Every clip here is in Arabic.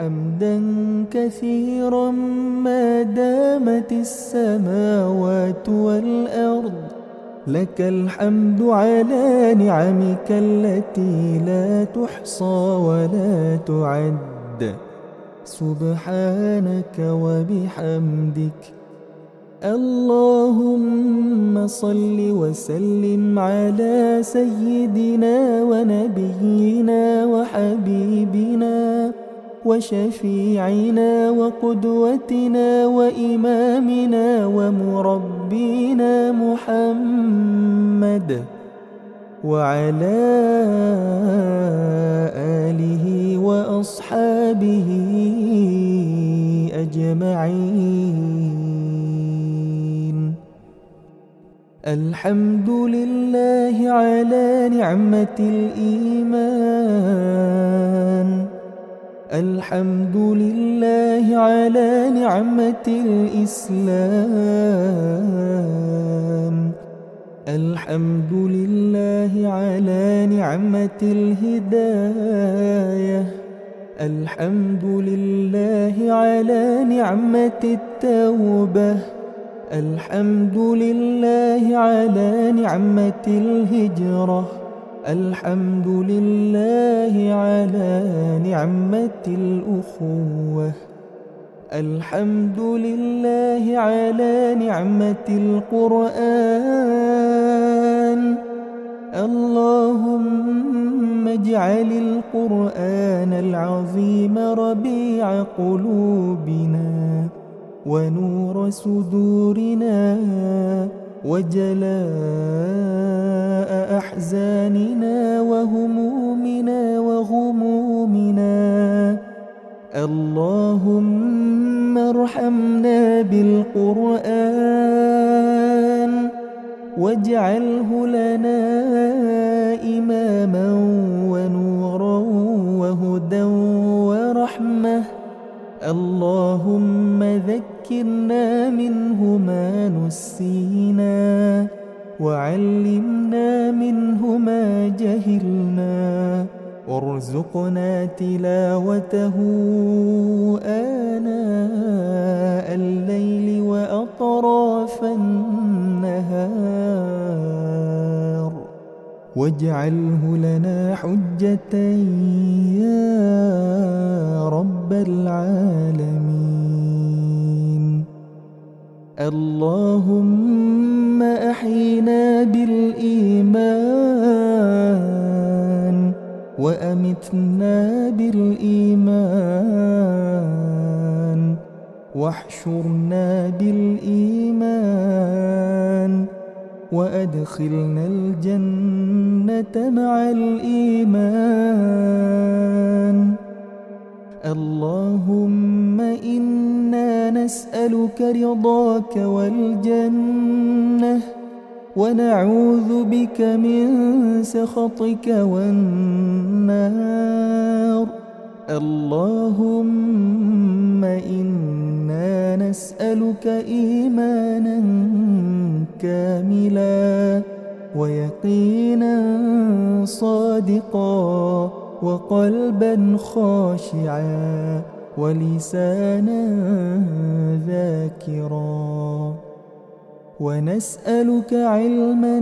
حمدا كثيرا ما دامت السماوات والأرض. لك الحمد على نعمك التي لا تحصى ولا تعد. سبحانك وبحمدك. اللهم صل وسلم على سيدنا ونبينا وحبيبنا. وشفيعنا وقدوتنا وإمامنا ومربينا محمد وعلى آله وأصحابه أجمعين. الحمد لله على نعمة الإيمان. الحمد لله على نعمة الإسلام. الحمد لله على نعمة الهداية. الحمد لله على نعمة التوبة. الحمد لله على نعمة الهجرة. الحمد لله على نعمة الأخوة. الحمد لله على نعمة القرآن. اللهم اجعل القرآن العظيم ربيع قلوبنا ونور صدورنا وجلاء أحزاننا وهمومنا وغمومنا اللهم ارحمنا بالقرآن واجعله لنا إماما ونورا وهدى ورحمة. اللهم ذكرنا منه ما نسينا. وعلمنا منه ما جهلنا. وارزقنا تلاوته آناء الليل وأطراف النهار. واجعله لنا حجة يا رب العالمين. اللهم أحينا بالإيمان وأمتنا بالإيمان واحشرنا بالإيمان وأدخلنا الجنة مع الإيمان اللهم إنا نسألك رضاك والجنة ونعوذ بك من سخطك والنار. اللهم إنا نسألك إيمانا كاملا ويقينا صادقا. وقلبا خاشعا ولسانا ذاكرا. ونسألك علما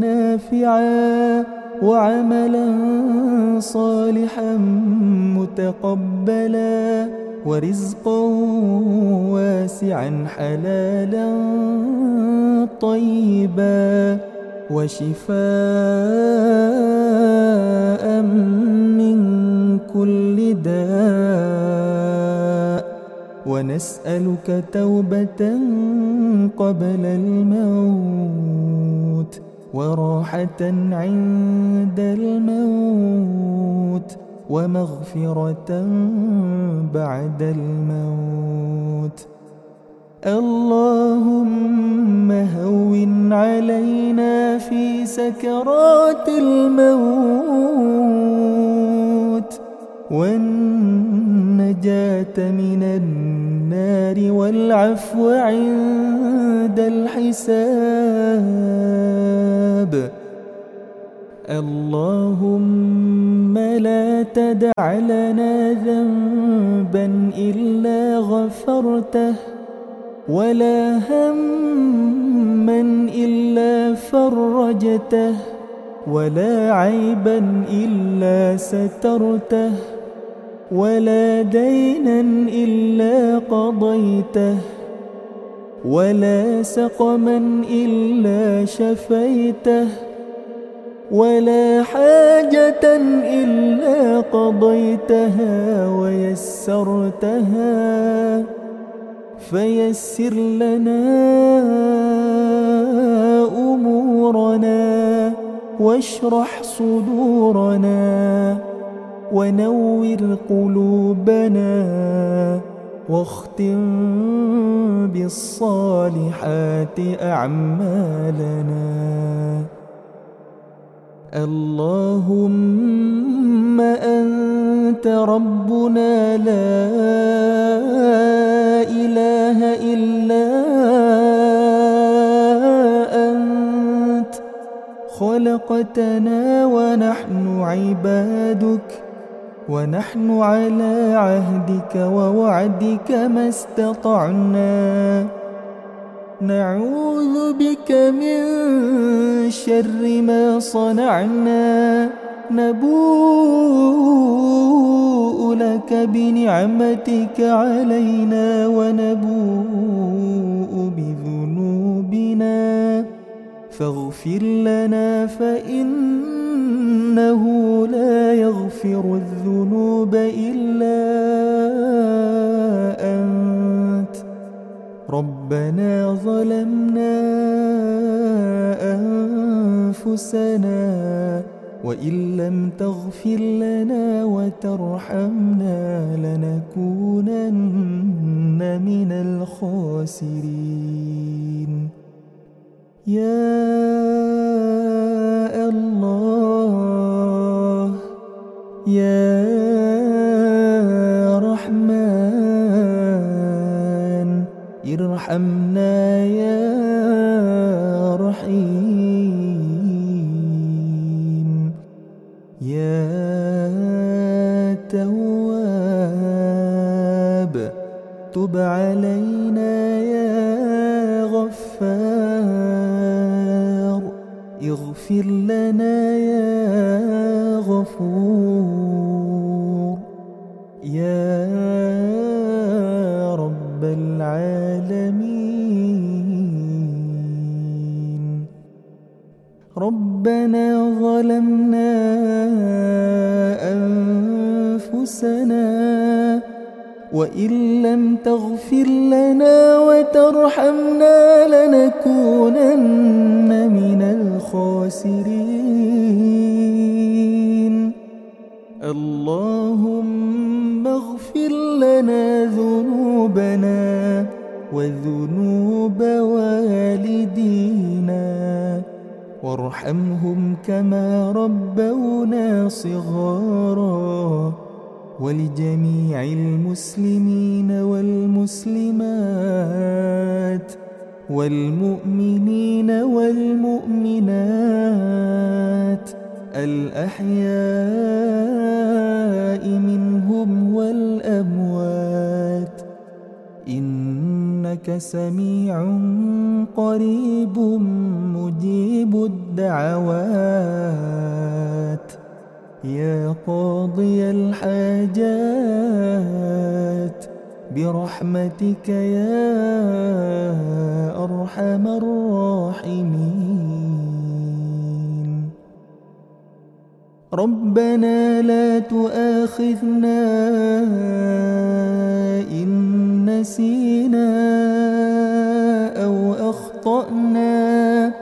نافعا وعملا صالحا متقبلا ورزقا واسعا حلالا طيبا وشفاء من كل داء ونسألك توبة قبل الموت وراحة عند الموت ومغفرة بعد الموت. اللهم هون علينا في سكرات الموت. والنجاة من النار والعفو عند الحساب. اللهم لا تدع لنا ذنبا إلا غفرته ولا هما إلا فرجته ولا عيبا إلا سترته. ولا دينا إلا قضيته ولا سقما إلا شفيته ولا حاجة إلا قضيتها ويسرتها فيسر لنا أمورنا واشرح صدورنا. ونور قلوبنا واختم بالصالحات أعمالنا. اللهم أنت ربنا لا إله إلا أنت. خلقتنا ونحن عبادك. ونحن على عهدك ووعدك ما استطعنا. نعوذ بك من شر ما صنعنا. نبوء لك بنعمتك علينا ونبوء بذنوبنا. فاغفر لنا فإنه لا يغفر الذنوب. إلا أنت. ربنا ظلمنا أنفسنا وإن لم تغفر لنا وترحمنا لنكونن من الخاسرين. يا اغفر لنا يا غفور. يا رب العالمين. ربنا ظلمنا أنفسنا وإن لم تغفر لنا وترحمنا لنكونن من الخاسرين اللهم اغفر لنا ذنوبنا وذنوب والدينا. وارحمهم كما ربونا صغارا. ولجميع المسلمين والمسلمات. والمؤمنين والمؤمنات الأحياء منهم والأموات إنك سميع قريب مجيب الدعوات يا قاضي برحمتك يا أرحم الراحمين. ربنا لا تؤاخذنا إن نسينا أو أخطأنا.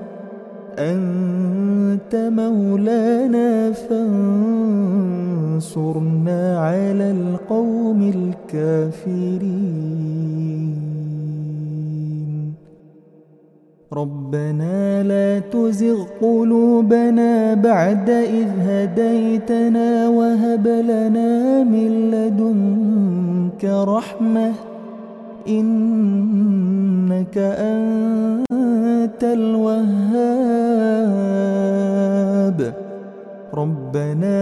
أنت مولانا فانصرنا على القوم الكافرين. ربنا لا تزغ قلوبنا بعد إذ هديتنا وهب لنا من لدنك رحمة. إنك أنت الوهاب. ربنا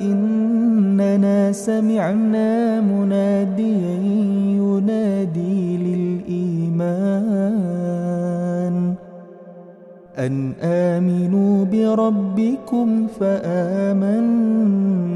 إننا سمعنا مناديا ينادي للإيمان. أن آمنوا بربكم فآمنا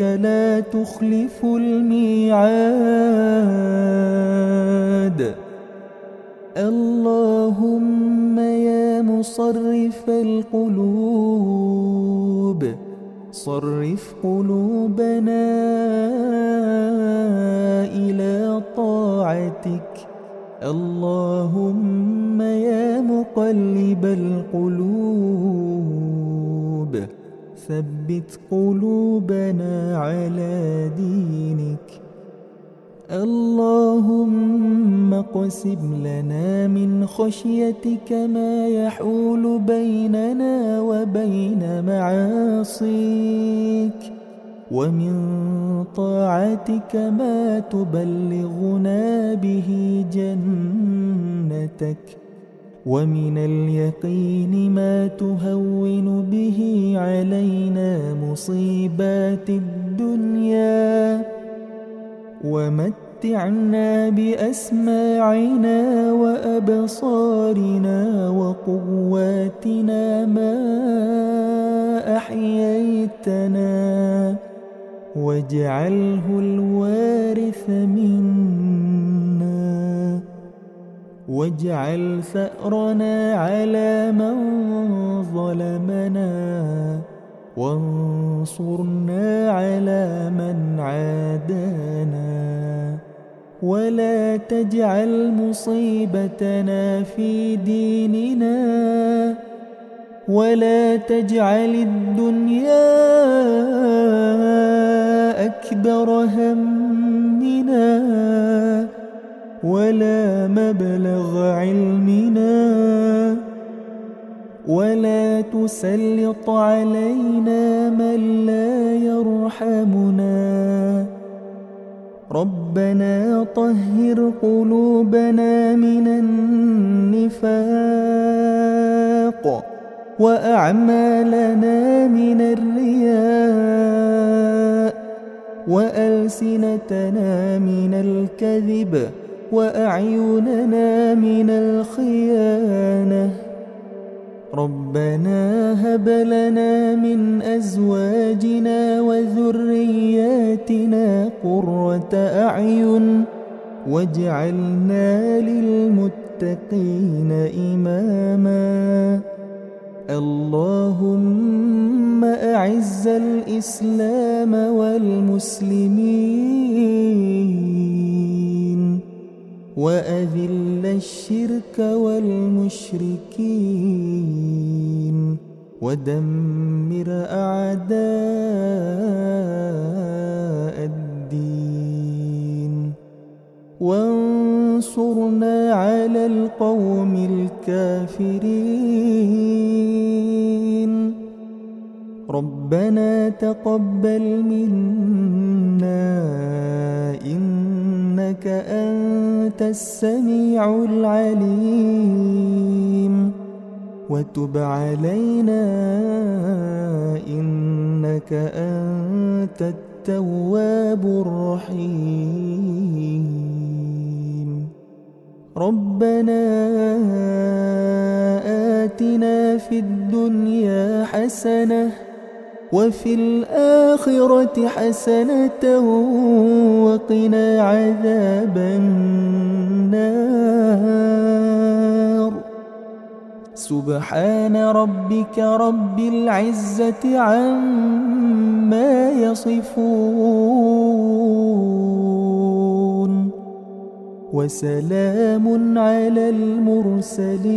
إنك لا تخلف الميعاد. اللهم يا مصرف القلوب صرف قلوبنا إلى طاعتك. اللهم يا مقلب القلوب. ثبت قلوبنا على دينك. اللهم اقسم لنا من خشيتك ما يحول بيننا وبين معاصيك. ومن طاعتك ما تبلغنا به جنتك. ومن اليقين ما تهون ومتعنا بأسماعنا وأبصارنا وقواتنا ما أحييتنا. واجعله الوارث منا. واجعل ثأرنا على من ظلمنا. وانصرنا على من عادانا ولا تجعل مصيبتنا في ديننا ولا تجعل الدنيا أكبر همنا ولا مبلغ علمنا ولا تسلط علينا من لا يرحمنا. ربنا طهر قلوبنا من النفاق وأعمالنا من الرياء وألسنتنا من الكذب وأعيننا من الخيانة ربنا هب لنا من أزواجنا وذرياتنا قرة أعين واجعلنا للمتقين إماما. اللهم أعز الإسلام والمسلمين. وأذل الشرك والمشركين ودمر أعداء الدين وانصرنا على القوم الكافرين ربنا تقبل منا إنك أنت السميع العليم. وتب علينا إنك أنت التواب الرحيم. ربنا آتنا في الدنيا حسنة وفي الآخرة حسنة وقنا عذاب النار. سبحان ربك رب العزة عما يصفون. وسلام على المرسلين.